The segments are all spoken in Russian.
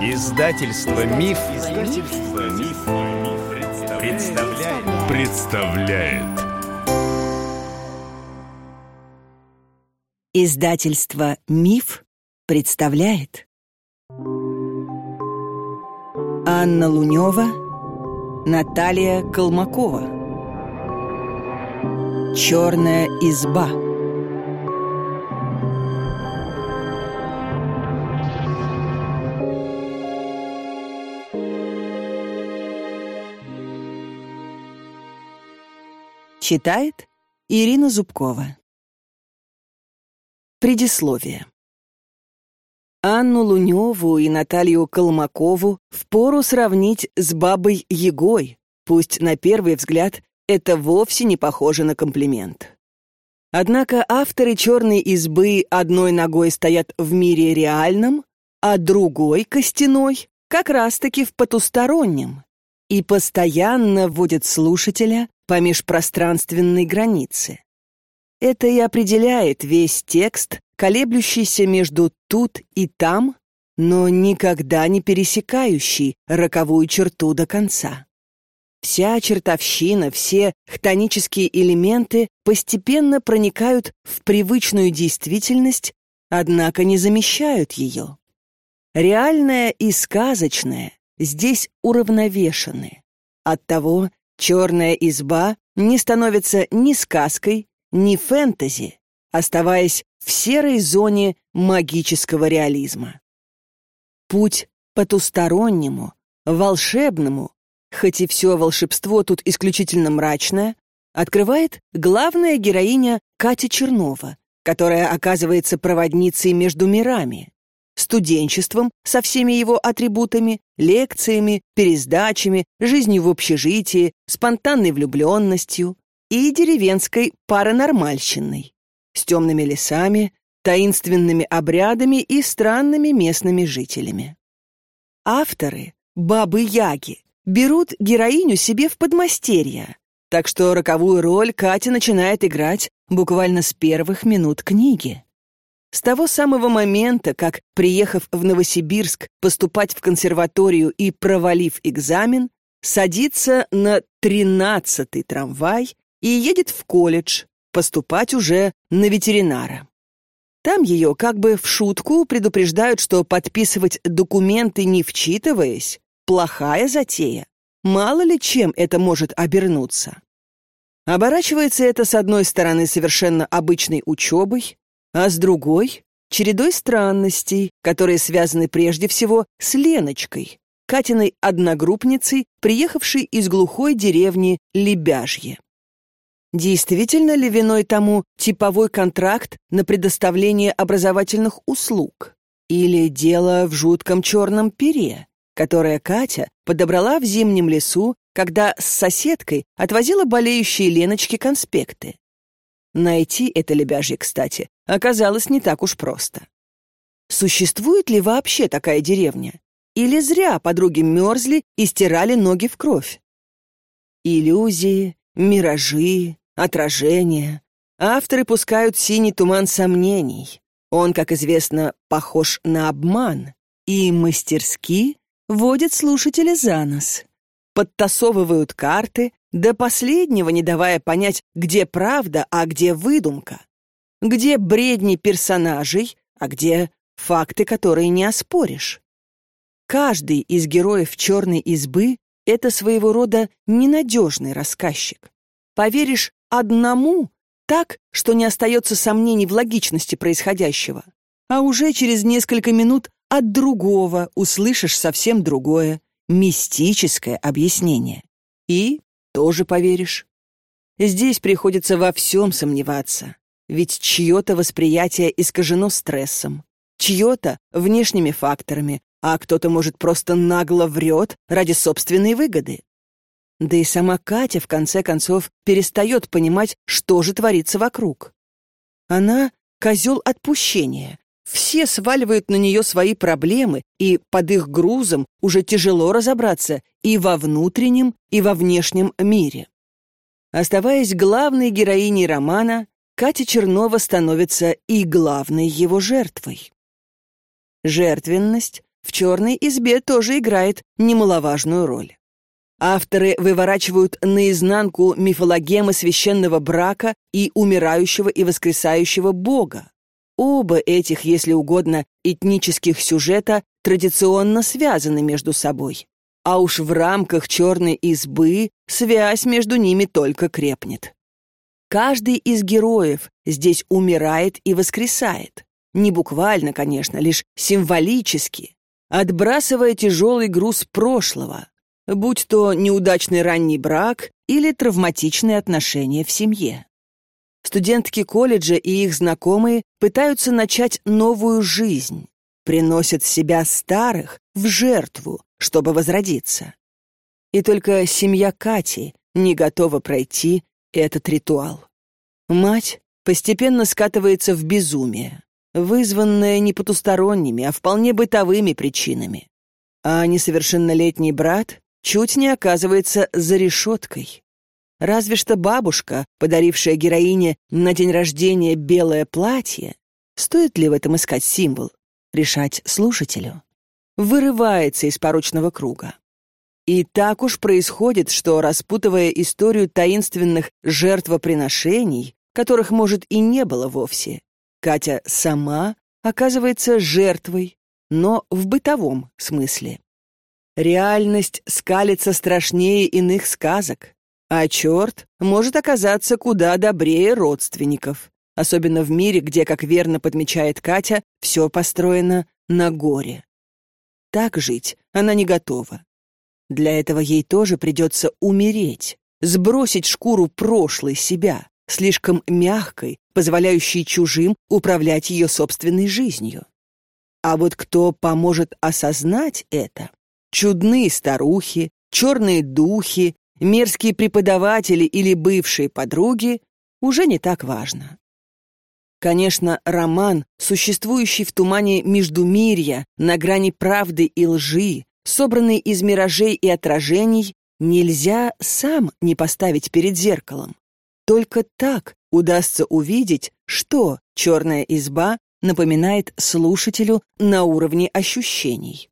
Издательство Миф, Издательство Миф, представляет. представляет. Издательство Миф представляет. Анна Лунева, Наталья Колмакова. Черная изба. Читает Ирина Зубкова. Предисловие. Анну Луневу и Наталью Колмакову впору сравнить с бабой Егой, пусть на первый взгляд это вовсе не похоже на комплимент. Однако авторы «Черной избы» одной ногой стоят в мире реальном, а другой, костяной, как раз-таки в потустороннем, и постоянно вводят слушателя по межпространственной границе. Это и определяет весь текст, колеблющийся между тут и там, но никогда не пересекающий роковую черту до конца. Вся чертовщина, все хтонические элементы постепенно проникают в привычную действительность, однако не замещают ее. Реальное и сказочное здесь уравновешены. Оттого Черная изба не становится ни сказкой, ни фэнтези, оставаясь в серой зоне магического реализма. Путь потустороннему, волшебному, хоть и все волшебство тут исключительно мрачное, открывает главная героиня Катя Чернова, которая оказывается проводницей между мирами, студенчеством со всеми его атрибутами, лекциями, пересдачами, жизнью в общежитии, спонтанной влюбленностью и деревенской паранормальщиной, с темными лесами, таинственными обрядами и странными местными жителями. Авторы, бабы-яги, берут героиню себе в подмастерье, так что роковую роль Катя начинает играть буквально с первых минут книги. С того самого момента, как, приехав в Новосибирск поступать в консерваторию и провалив экзамен, садится на тринадцатый трамвай и едет в колледж поступать уже на ветеринара. Там ее как бы в шутку предупреждают, что подписывать документы не вчитываясь – плохая затея. Мало ли чем это может обернуться. Оборачивается это, с одной стороны, совершенно обычной учебой, а с другой — чередой странностей, которые связаны прежде всего с Леночкой, Катиной одногруппницей, приехавшей из глухой деревни Лебяжье. Действительно ли виной тому типовой контракт на предоставление образовательных услуг? Или дело в жутком черном пере, которое Катя подобрала в зимнем лесу, когда с соседкой отвозила болеющие Леночке конспекты? Найти это лебяжье, кстати, оказалось не так уж просто. Существует ли вообще такая деревня? Или зря подруги мерзли и стирали ноги в кровь? Иллюзии, миражи, отражения. Авторы пускают синий туман сомнений. Он, как известно, похож на обман и мастерски водят слушателя за нос. Подтасовывают карты, до последнего не давая понять, где правда, а где выдумка. Где бредни персонажей, а где факты, которые не оспоришь. Каждый из героев «Черной избы» — это своего рода ненадежный рассказчик. Поверишь одному так, что не остается сомнений в логичности происходящего, а уже через несколько минут от другого услышишь совсем другое, мистическое объяснение. И тоже поверишь. Здесь приходится во всем сомневаться, ведь чье-то восприятие искажено стрессом, чье-то внешними факторами, а кто-то, может, просто нагло врет ради собственной выгоды. Да и сама Катя, в конце концов, перестает понимать, что же творится вокруг. Она — козел отпущения. Все сваливают на нее свои проблемы, и под их грузом уже тяжело разобраться и во внутреннем, и во внешнем мире. Оставаясь главной героиней романа, Катя Чернова становится и главной его жертвой. Жертвенность в черной избе тоже играет немаловажную роль. Авторы выворачивают наизнанку мифологемы священного брака и умирающего и воскресающего бога. Оба этих, если угодно, этнических сюжета традиционно связаны между собой. А уж в рамках черной избы связь между ними только крепнет. Каждый из героев здесь умирает и воскресает. Не буквально, конечно, лишь символически, отбрасывая тяжелый груз прошлого, будь то неудачный ранний брак или травматичные отношения в семье. Студентки колледжа и их знакомые пытаются начать новую жизнь, приносят себя старых в жертву, чтобы возродиться. И только семья Кати не готова пройти этот ритуал. Мать постепенно скатывается в безумие, вызванное не потусторонними, а вполне бытовыми причинами. А несовершеннолетний брат чуть не оказывается за решеткой. Разве что бабушка, подарившая героине на день рождения белое платье, стоит ли в этом искать символ, решать слушателю, вырывается из порочного круга. И так уж происходит, что, распутывая историю таинственных жертвоприношений, которых, может, и не было вовсе, Катя сама оказывается жертвой, но в бытовом смысле. Реальность скалится страшнее иных сказок, а черт может оказаться куда добрее родственников, особенно в мире, где, как верно подмечает Катя, все построено на горе. Так жить она не готова. Для этого ей тоже придется умереть, сбросить шкуру прошлой себя, слишком мягкой, позволяющей чужим управлять ее собственной жизнью. А вот кто поможет осознать это? Чудные старухи, черные духи, мерзкие преподаватели или бывшие подруги уже не так важно. Конечно, роман, существующий в тумане Междумирья, на грани правды и лжи, собранный из миражей и отражений, нельзя сам не поставить перед зеркалом. Только так удастся увидеть, что «Черная изба» напоминает слушателю на уровне ощущений.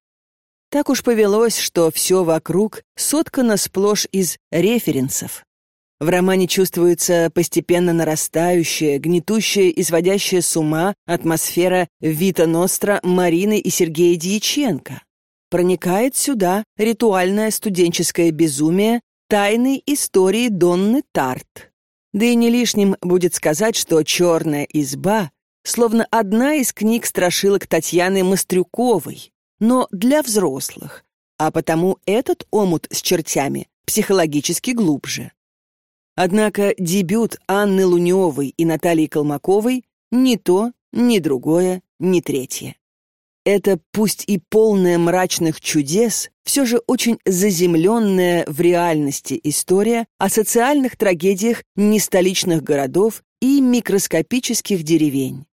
Так уж повелось, что все вокруг соткано сплошь из референсов. В романе чувствуется постепенно нарастающая, гнетущая, изводящая с ума атмосфера Вита Ностра Марины и Сергея Дьяченко проникает сюда ритуальное студенческое безумие тайной истории Донны Тарт. Да и не лишним будет сказать, что «Черная изба» словно одна из книг страшилок Татьяны Мастрюковой, но для взрослых, а потому этот омут с чертями психологически глубже. Однако дебют Анны Луневой и Натальи Колмаковой ни то, ни другое, ни третье. Это пусть и полная мрачных чудес, все же очень заземленная в реальности история о социальных трагедиях нестоличных городов и микроскопических деревень.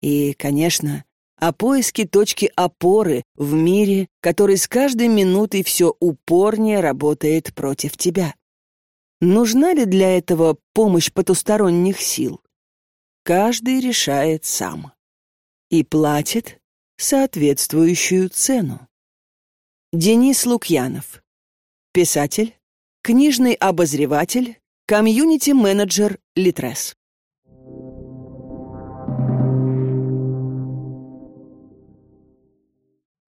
И, конечно, о поиске точки опоры в мире, который с каждой минутой все упорнее работает против тебя. Нужна ли для этого помощь потусторонних сил? Каждый решает сам. И платит соответствующую цену. Денис Лукьянов. Писатель, книжный обозреватель, комьюнити-менеджер Литрес.